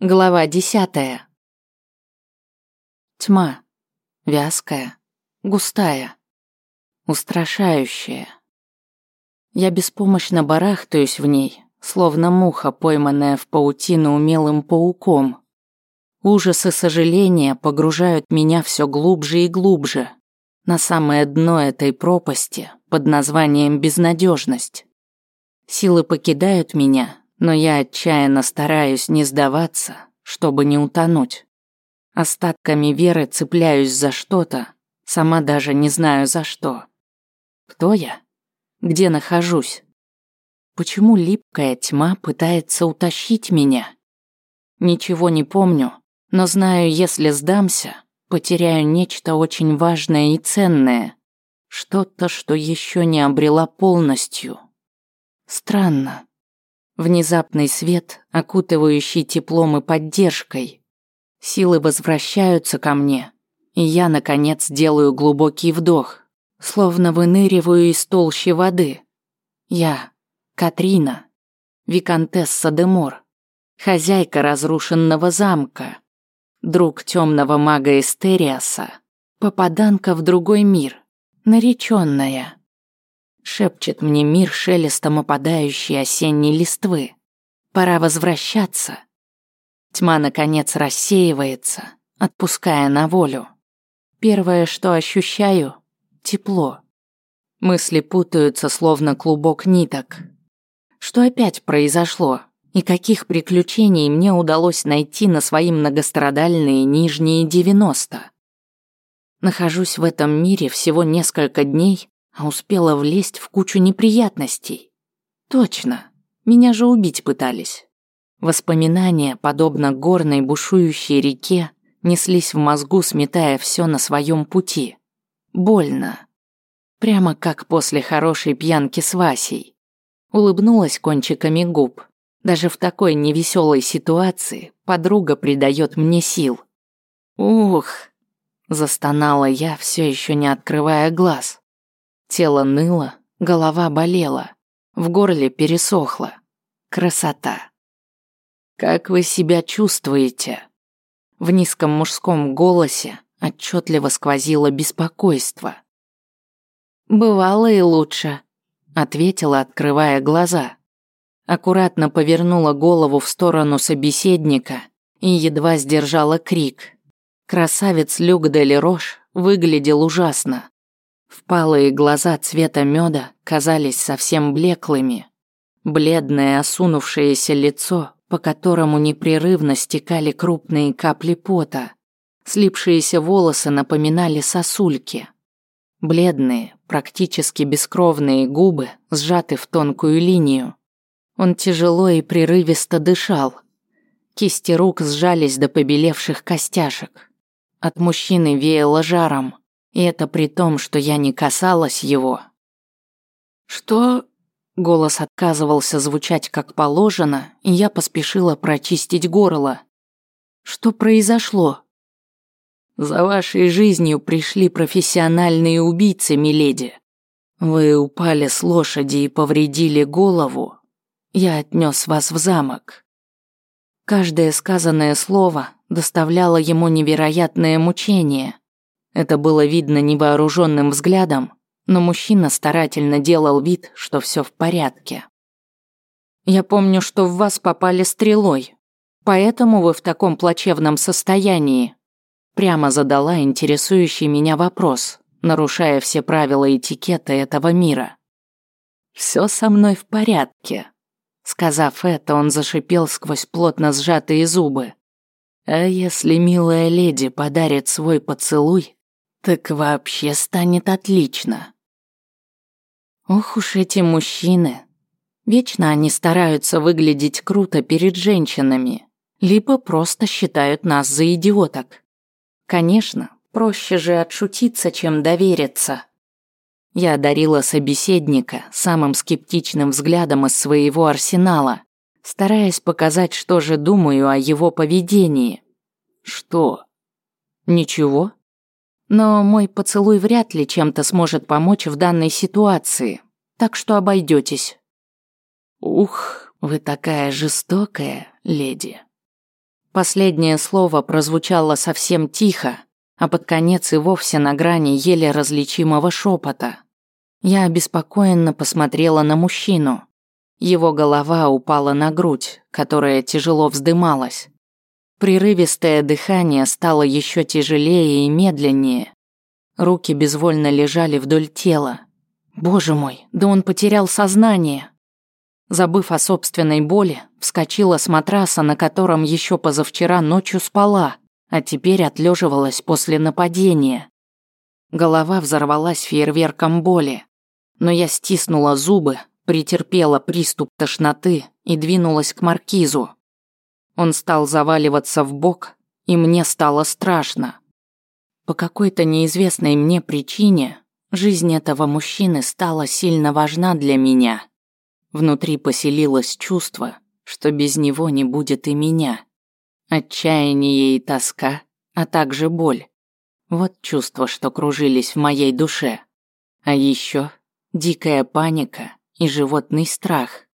Глава десятая. Тьма. Вязкая. Густая. Устрашающая. Я беспомощно барахтаюсь в ней, словно муха, пойманная в паутину умелым пауком. Ужас и сожаление погружают меня все глубже и глубже, на самое дно этой пропасти под названием безнадежность. Силы покидают меня, но я отчаянно стараюсь не сдаваться, чтобы не утонуть. Остатками веры цепляюсь за что-то, сама даже не знаю за что. Кто я? Где нахожусь? Почему липкая тьма пытается утащить меня? Ничего не помню, но знаю, если сдамся, потеряю нечто очень важное и ценное. Что-то, что еще не обрела полностью. Странно. Внезапный свет, окутывающий теплом и поддержкой. Силы возвращаются ко мне, и я, наконец, делаю глубокий вдох, словно выныриваю из толщи воды. Я, Катрина, виконтесса де Мор, хозяйка разрушенного замка, друг темного мага Эстериаса, попаданка в другой мир, нареченная шепчет мне мир шелестом опадающей осенней листвы. Пора возвращаться. Тьма, наконец, рассеивается, отпуская на волю. Первое, что ощущаю — тепло. Мысли путаются, словно клубок ниток. Что опять произошло? И каких приключений мне удалось найти на свои многострадальные нижние девяносто? Нахожусь в этом мире всего несколько дней, а успела влезть в кучу неприятностей. Точно, меня же убить пытались. Воспоминания, подобно горной бушующей реке, неслись в мозгу, сметая все на своем пути. Больно. Прямо как после хорошей пьянки с Васей. Улыбнулась кончиками губ. Даже в такой невеселой ситуации подруга придает мне сил. Ух, застонала я, все еще не открывая глаз. Тело ныло, голова болела, в горле пересохло. Красота. Как вы себя чувствуете? В низком мужском голосе отчетливо сквозило беспокойство. Бывало и лучше, ответила, открывая глаза. Аккуратно повернула голову в сторону собеседника и едва сдержала крик. Красавец Люк де Лерош выглядел ужасно. Впалые глаза цвета меда казались совсем блеклыми. Бледное осунувшееся лицо, по которому непрерывно стекали крупные капли пота. Слипшиеся волосы напоминали сосульки. Бледные, практически бескровные губы сжаты в тонкую линию. Он тяжело и прерывисто дышал. Кисти рук сжались до побелевших костяшек. От мужчины веяло жаром. И это при том, что я не касалась его. Что? Голос отказывался звучать как положено, и я поспешила прочистить горло. Что произошло? За вашей жизнью пришли профессиональные убийцы, миледи. Вы упали с лошади и повредили голову. Я отнес вас в замок. Каждое сказанное слово доставляло ему невероятное мучение. Это было видно невооруженным взглядом, но мужчина старательно делал вид, что все в порядке. «Я помню, что в вас попали стрелой, поэтому вы в таком плачевном состоянии», прямо задала интересующий меня вопрос, нарушая все правила этикета этого мира. «Все со мной в порядке», Сказав это, он зашипел сквозь плотно сжатые зубы. А если милая леди подарит свой поцелуй, так вообще станет отлично. Ох уж эти мужчины. Вечно они стараются выглядеть круто перед женщинами, либо просто считают нас за идиоток. Конечно, проще же отшутиться, чем довериться. Я одарила собеседника самым скептичным взглядом из своего арсенала, стараясь показать, что же думаю о его поведении. Что? Ничего? Но мой поцелуй вряд ли чем-то сможет помочь в данной ситуации, так что обойдетесь. Ух, вы такая жестокая, леди. Последнее слово прозвучало совсем тихо, а под конец и вовсе на грани еле различимого шепота. Я обеспокоенно посмотрела на мужчину. Его голова упала на грудь, которая тяжело вздымалась. Прерывистое дыхание стало еще тяжелее и медленнее. Руки безвольно лежали вдоль тела. Боже мой, да он потерял сознание. Забыв о собственной боли, вскочила с матраса, на котором еще позавчера ночью спала, а теперь отлеживалась после нападения. Голова взорвалась фейерверком боли, но я стиснула зубы, претерпела приступ тошноты и двинулась к маркизу. Он стал заваливаться в бок, и мне стало страшно. По какой-то неизвестной мне причине жизнь этого мужчины стала сильно важна для меня. Внутри поселилось чувство, что без него не будет и меня. Отчаяние и тоска, а также боль. Вот чувства, что кружились в моей душе. А еще дикая паника и животный страх.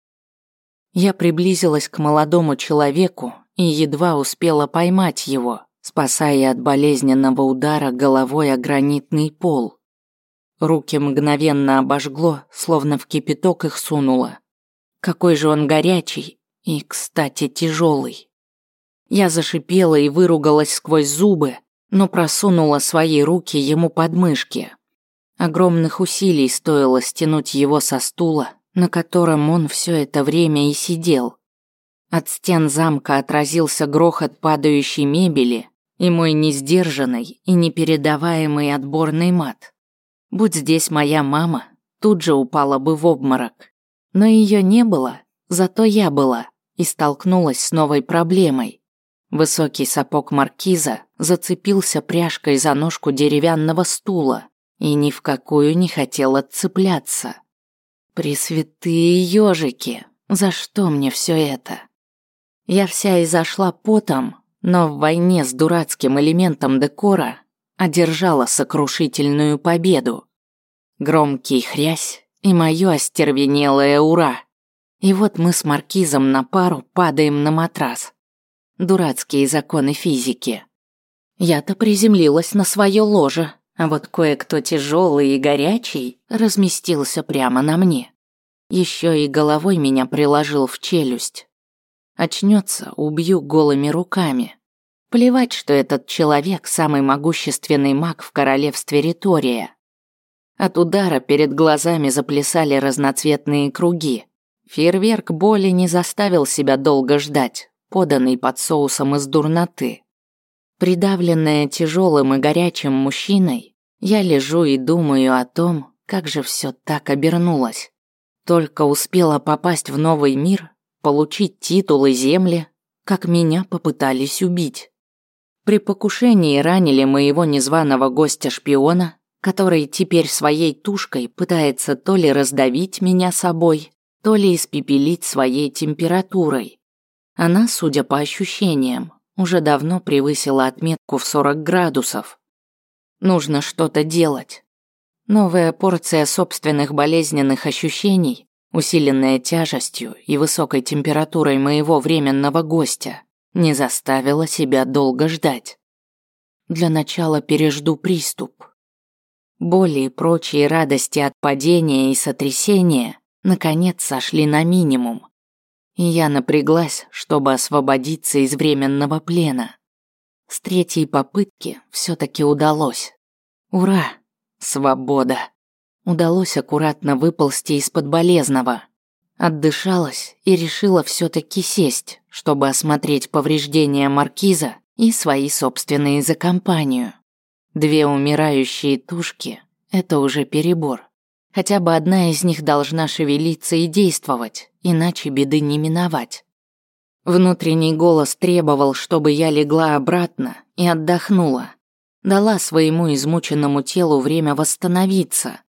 Я приблизилась к молодому человеку и едва успела поймать его, спасая от болезненного удара головой о гранитный пол. Руки мгновенно обожгло, словно в кипяток их сунуло. Какой же он горячий и, кстати, тяжелый. Я зашипела и выругалась сквозь зубы, но просунула свои руки ему под мышки. Огромных усилий стоило стянуть его со стула, на котором он все это время и сидел. От стен замка отразился грохот падающей мебели и мой несдержанный и непередаваемый отборный мат. Будь здесь моя мама, тут же упала бы в обморок. Но ее не было, зато я была и столкнулась с новой проблемой. Высокий сапог маркиза зацепился пряжкой за ножку деревянного стула и ни в какую не хотел отцепляться. Пресвятые ежики, за что мне все это? Я вся изошла потом, но в войне с дурацким элементом декора одержала сокрушительную победу. Громкий хрясь и мое остервенелое «Ура!». И вот мы с маркизом на пару падаем на матрас. Дурацкие законы физики. Я-то приземлилась на свое ложе, а вот кое-кто тяжелый и горячий разместился прямо на мне. Еще и головой меня приложил в челюсть. Очнется, убью голыми руками. Плевать, что этот человек самый могущественный маг в королевстве Ритория. От удара перед глазами заплясали разноцветные круги. Фейерверк боли не заставил себя долго ждать, поданный под соусом из дурноты. Придавленная тяжелым и горячим мужчиной, я лежу и думаю о том, как же все так обернулось. Только успела попасть в новый мир, получить титул и земли, как меня попытались убить. При покушении ранили моего незваного гостя-шпиона, который теперь своей тушкой пытается то ли раздавить меня собой, то ли испепелить своей температурой. Она, судя по ощущениям, уже давно превысила отметку в 40 градусов. Нужно что-то делать. Новая порция собственных болезненных ощущений, усиленная тяжестью и высокой температурой моего временного гостя, не заставила себя долго ждать. Для начала пережду приступ. Боли и прочие радости от падения и сотрясения наконец сошли на минимум и я напряглась, чтобы освободиться из временного плена. С третьей попытки все-таки удалось. Ура! Свобода! Удалось аккуратно выползти из-под болезного. Отдышалась и решила все-таки сесть, чтобы осмотреть повреждения маркиза и свои собственные за компанию. Две умирающие тушки – это уже перебор. Хотя бы одна из них должна шевелиться и действовать, иначе беды не миновать. Внутренний голос требовал, чтобы я легла обратно и отдохнула. Дала своему измученному телу время восстановиться.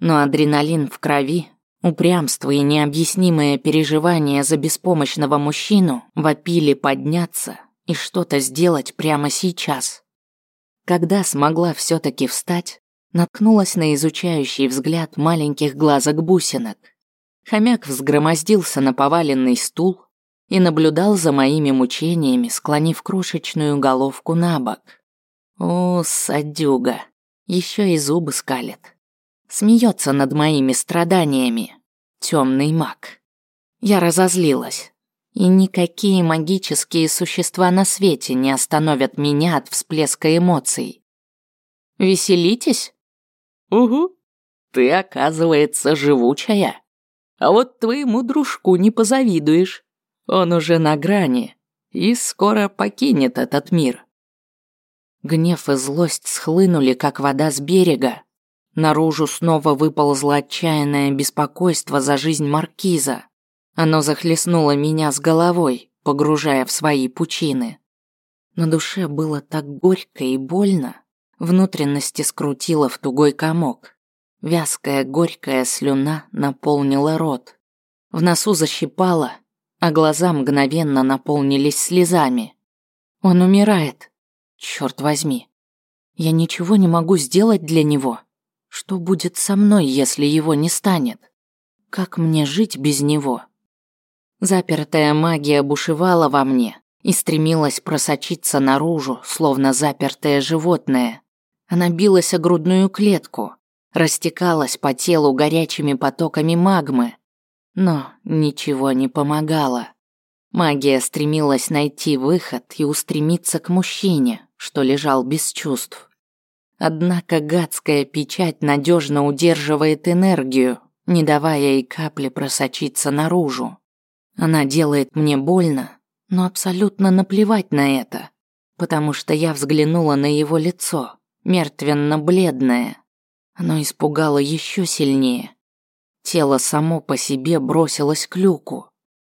Но адреналин в крови, упрямство и необъяснимое переживание за беспомощного мужчину вопили подняться и что-то сделать прямо сейчас. Когда смогла все-таки встать, наткнулась на изучающий взгляд маленьких глазок бусинок. Хомяк взгромоздился на поваленный стул, и наблюдал за моими мучениями, склонив крошечную головку на бок. О, садюга, еще и зубы скалит. Смеется над моими страданиями. Темный маг. Я разозлилась. И никакие магические существа на свете не остановят меня от всплеска эмоций. Веселитесь? Угу. Ты, оказывается, живучая. А вот твоему дружку не позавидуешь. Он уже на грани и скоро покинет этот мир. Гнев и злость схлынули, как вода с берега. Наружу снова выползло отчаянное беспокойство за жизнь маркиза. Оно захлестнуло меня с головой, погружая в свои пучины. На душе было так горько и больно, внутренности скрутило в тугой комок. Вязкая горькая слюна наполнила рот. В носу защипало, а глаза мгновенно наполнились слезами. Он умирает. Черт возьми. Я ничего не могу сделать для него. Что будет со мной, если его не станет? Как мне жить без него? Запертая магия бушевала во мне и стремилась просочиться наружу, словно запертое животное. Она билась о грудную клетку, растекалась по телу горячими потоками магмы, но ничего не помогало. Магия стремилась найти выход и устремиться к мужчине, что лежал без чувств. Однако гадская печать надежно удерживает энергию, не давая ей капли просочиться наружу. Она делает мне больно, но абсолютно наплевать на это, потому что я взглянула на его лицо, мертвенно-бледное. Оно испугало еще сильнее. Тело само по себе бросилось к люку.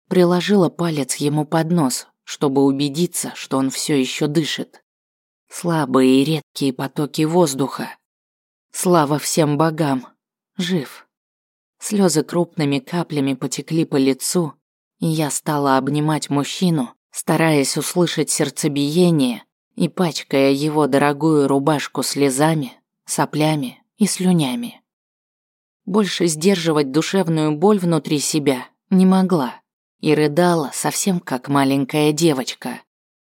Приложила палец ему под нос, чтобы убедиться, что он все еще дышит. Слабые и редкие потоки воздуха. Слава всем богам. Жив. Слезы крупными каплями потекли по лицу, и я стала обнимать мужчину, стараясь услышать сердцебиение и пачкая его дорогую рубашку слезами, соплями и слюнями. Больше сдерживать душевную боль внутри себя не могла и рыдала совсем как маленькая девочка.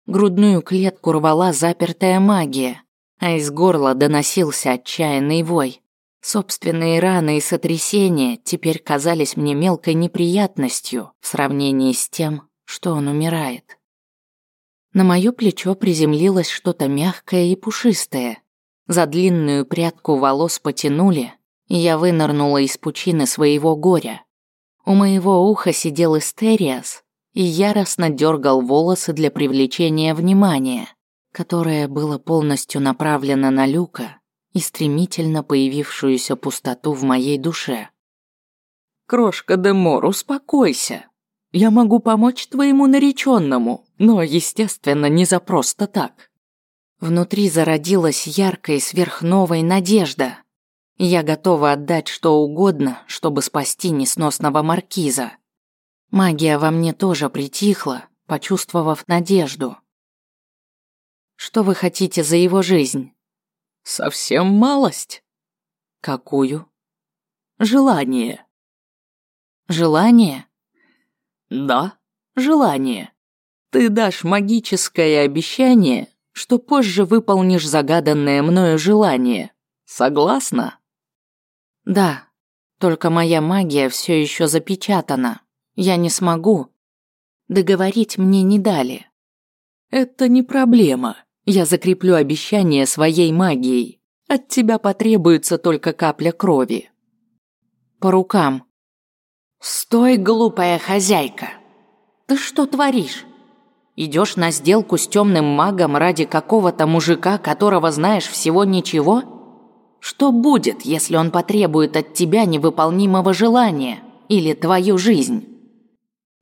Грудную клетку рвала запертая магия, а из горла доносился отчаянный вой. Собственные раны и сотрясения теперь казались мне мелкой неприятностью в сравнении с тем, что он умирает. На мое плечо приземлилось что-то мягкое и пушистое. За длинную прядку волос потянули, я вынырнула из пучины своего горя. У моего уха сидел Истериас и яростно дергал волосы для привлечения внимания, которое было полностью направлено на Люка и стремительно появившуюся пустоту в моей душе. «Крошка Демор, успокойся. Я могу помочь твоему нареченному, но, естественно, не за просто так». Внутри зародилась яркая сверхновая надежда – я готова отдать что угодно, чтобы спасти несносного маркиза. Магия во мне тоже притихла, почувствовав надежду. Что вы хотите за его жизнь? Совсем малость. Какую? Желание. Желание? Да, желание. Ты дашь магическое обещание, что позже выполнишь загаданное мною желание. Согласна? Да, только моя магия все еще запечатана. Я не смогу. Договорить мне не дали. Это не проблема. Я закреплю обещание своей магией. От тебя потребуется только капля крови. По рукам. Стой, глупая хозяйка. Ты что творишь? Идешь на сделку с темным магом ради какого-то мужика, которого знаешь всего ничего? Что будет, если он потребует от тебя невыполнимого желания или твою жизнь?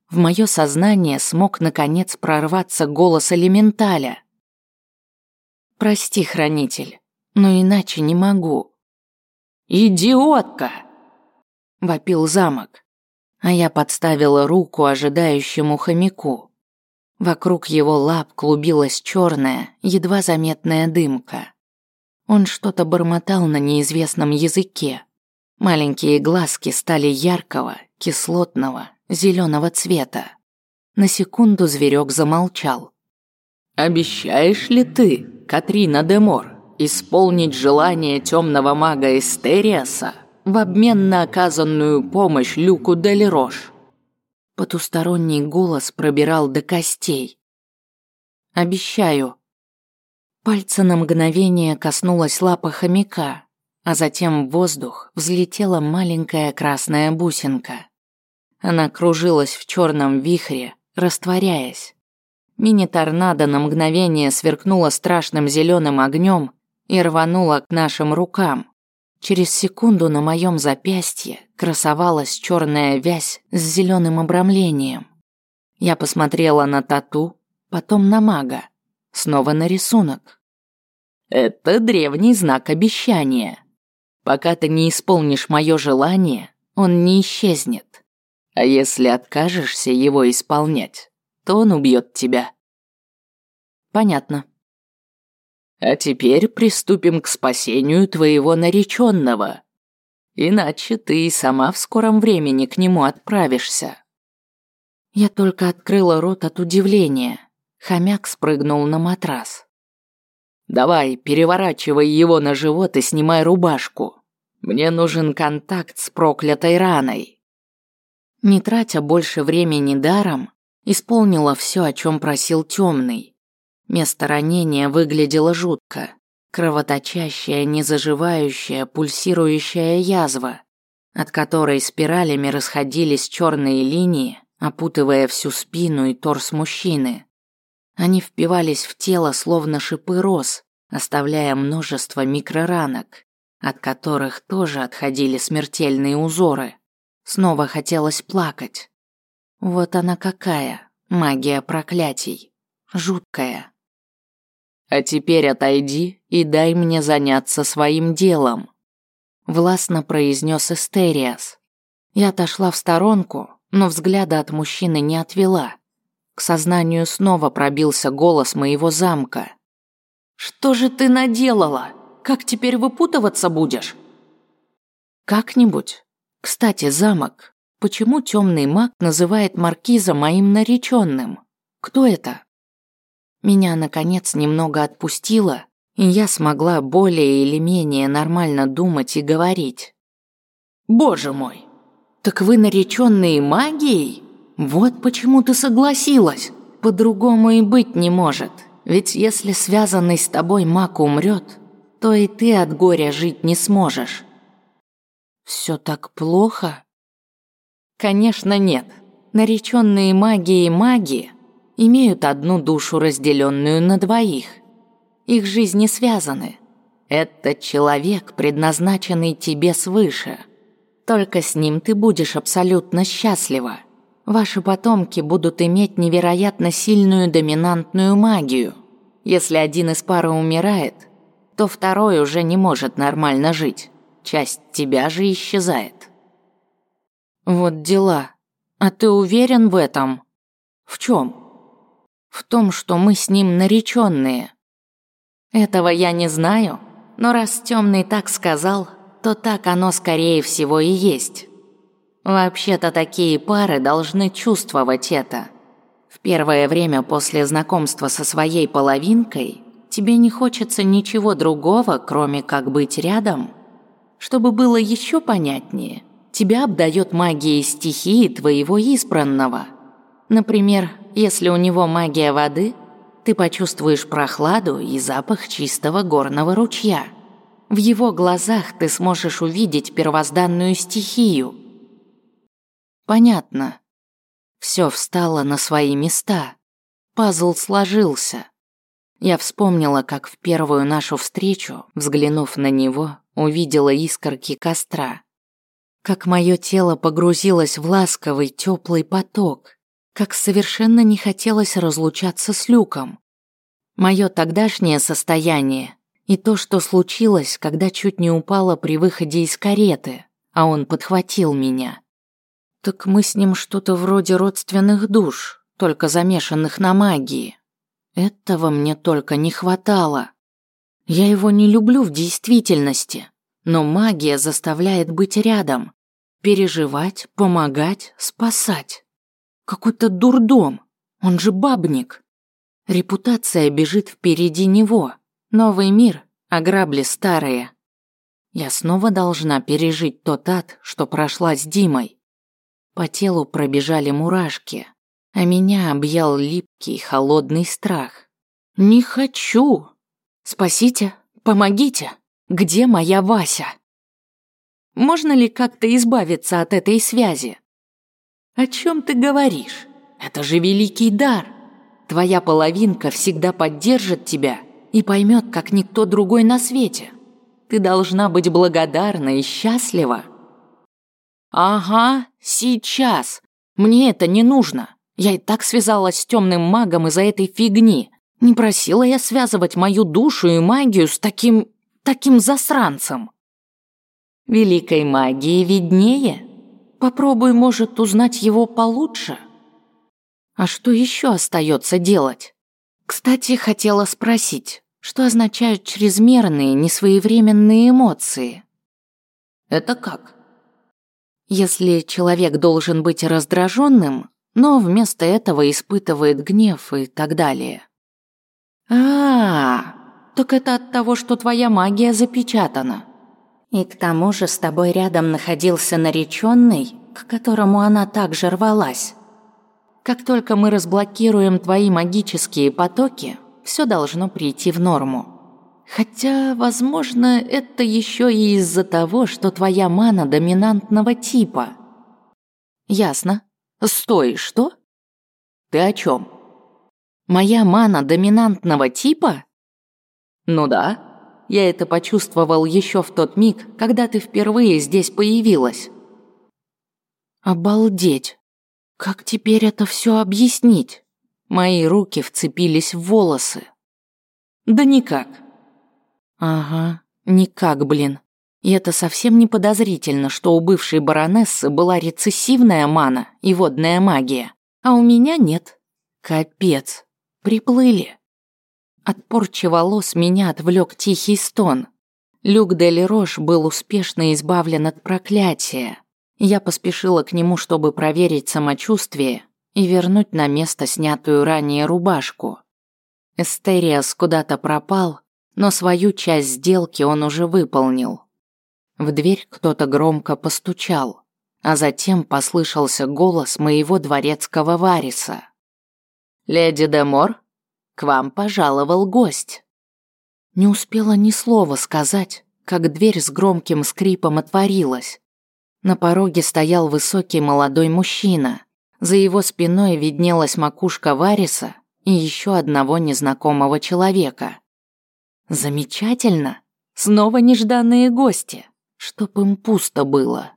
В мое сознание смог наконец прорваться голос элементаля. Прости, хранитель, но иначе не могу. Идиотка! Вопил замок, а я подставила руку ожидающему хомяку. Вокруг его лап клубилась черная, едва заметная дымка. Он что-то бормотал на неизвестном языке. Маленькие глазки стали яркого, кислотного, зеленого цвета. На секунду зверек замолчал. «Обещаешь ли ты, Катрина Демор, исполнить желание темного мага Эстериаса в обмен на оказанную помощь Люку Делерош?» Потусторонний голос пробирал до костей. «Обещаю». Пальца на мгновение коснулась лапа хомяка, а затем в воздух взлетела маленькая красная бусинка. Она кружилась в черном вихре, растворяясь. Мини-торнадо на мгновение сверкнула страшным зеленым огнем и рванула к нашим рукам. Через секунду на моем запястье красовалась черная вязь с зеленым обрамлением. Я посмотрела на тату, потом на мага, снова на рисунок. Это древний знак обещания. Пока ты не исполнишь мое желание, он не исчезнет. А если откажешься его исполнять, то он убьет тебя. Понятно. А теперь приступим к спасению твоего нареченного. Иначе ты и сама в скором времени к нему отправишься. Я только открыла рот от удивления. Хомяк спрыгнул на матрас. Давай, переворачивай его на живот и снимай рубашку. Мне нужен контакт с проклятой раной. Не тратя больше времени даром, исполнила все, о чем просил темный. Место ранения выглядело жутко. Кровоточащая, незаживающая, пульсирующая язва, от которой спиралями расходились черные линии, опутывая всю спину и торс мужчины. Они впивались в тело, словно шипы роз, оставляя множество микроранок, от которых тоже отходили смертельные узоры. Снова хотелось плакать. Вот она какая, магия проклятий. Жуткая. А теперь отойди и дай мне заняться своим делом. Властно произнес Эстериас. Я отошла в сторонку, но взгляда от мужчины не отвела. К сознанию снова пробился голос моего замка. «Что же ты наделала? Как теперь выпутываться будешь?» «Как-нибудь. Кстати, замок. Почему темный маг называет маркиза моим нареченным? Кто это?» Меня, наконец, немного отпустило, и я смогла более или менее нормально думать и говорить. «Боже мой! Так вы нареченные магией?» Вот почему ты согласилась. По-другому и быть не может. Ведь если связанный с тобой маг умрет, то и ты от горя жить не сможешь. Все так плохо? Конечно, нет. Нареченные маги и маги имеют одну душу, разделенную на двоих. Их жизни связаны. Этот человек, предназначенный тебе свыше. Только с ним ты будешь абсолютно счастлива. Ваши потомки будут иметь невероятно сильную доминантную магию. Если один из пары умирает, то второй уже не может нормально жить. Часть тебя же исчезает. Вот дела. А ты уверен в этом? В чем? В том, что мы с ним нареченные. Этого я не знаю, но раз темный так сказал, то так оно скорее всего и есть. Вообще-то такие пары должны чувствовать это. В первое время после знакомства со своей половинкой тебе не хочется ничего другого, кроме как быть рядом. Чтобы было еще понятнее, тебя обдает магией стихии твоего избранного. Например, если у него магия воды, ты почувствуешь прохладу и запах чистого горного ручья. В его глазах ты сможешь увидеть первозданную стихию – Понятно. Все встало на свои места. Пазл сложился. Я вспомнила, как в первую нашу встречу, взглянув на него, увидела искорки костра. Как мое тело погрузилось в ласковый, теплый поток. Как совершенно не хотелось разлучаться с Люком. Мое тогдашнее состояние и то, что случилось, когда чуть не упала при выходе из кареты, а он подхватил меня. Так мы с ним что-то вроде родственных душ, только замешанных на магии. Этого мне только не хватало. Я его не люблю в действительности, но магия заставляет быть рядом, переживать, помогать, спасать. Какой-то дурдом, Он же бабник. Репутация бежит впереди него. Новый мир, а грабли старые. Я снова должна пережить тот ад, что прошла с Димой. По телу пробежали мурашки, а меня объял липкий холодный страх. «Не хочу! Спасите, помогите! Где моя Вася?» Можно ли как-то избавиться от этой связи? О чем ты говоришь? Это же великий дар. Твоя половинка всегда поддержит тебя и поймет, как никто другой на свете. Ты должна быть благодарна и счастлива. Ага, сейчас. Мне это не нужно. Я и так связалась с темным магом из-за этой фигни. Не просила я связывать мою душу и магию с таким... таким засранцем. Великой магии виднее. Попробуй, может, узнать его получше. А что еще остается делать? Кстати, хотела спросить, что означают чрезмерные, несвоевременные эмоции? Это как? Если человек должен быть раздраженным, но вместо этого испытывает гнев и так далее. А, -а, а, так это от того, что твоя магия запечатана. И к тому же с тобой рядом находился нареченный, к которому она также рвалась. Как только мы разблокируем твои магические потоки, все должно прийти в норму. Хотя, возможно, это еще и из-за того, что твоя мана доминантного типа. Ясно. Стой, что? Ты о чем? Моя мана доминантного типа? Ну да. Я это почувствовал еще в тот миг, когда ты впервые здесь появилась. Обалдеть! Как теперь это все объяснить? Мои руки вцепились в волосы. Да никак. Ага, никак, блин. И это совсем не подозрительно, что у бывшей баронессы была рецессивная мана и водная магия, а у меня нет. Капец. Приплыли. От порчи волос меня отвлек тихий стон. Люк Дель Рош был успешно избавлен от проклятия. Я поспешила к нему, чтобы проверить самочувствие и вернуть на место снятую ранее рубашку. Эстериас куда-то пропал, но свою часть сделки он уже выполнил. В дверь кто-то громко постучал, а затем послышался голос моего дворецкого вариса. «Леди Демор?» К вам пожаловал гость». Не успела ни слова сказать, как дверь с громким скрипом отворилась. На пороге стоял высокий молодой мужчина. За его спиной виднелась макушка Вариса и еще одного незнакомого человека. Замечательно. Снова нежданные гости. Чтоб им пусто было.